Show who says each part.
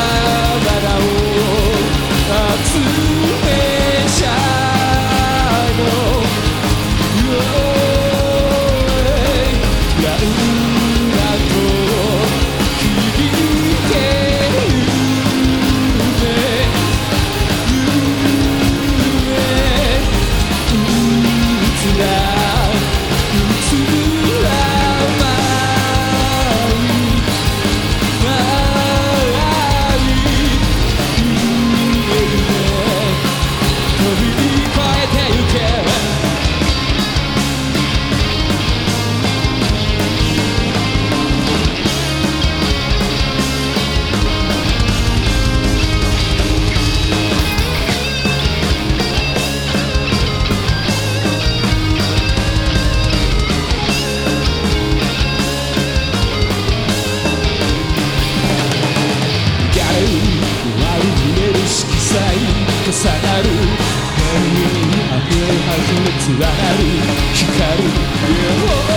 Speaker 1: But I 重なる。闇に明け始め連なる光。る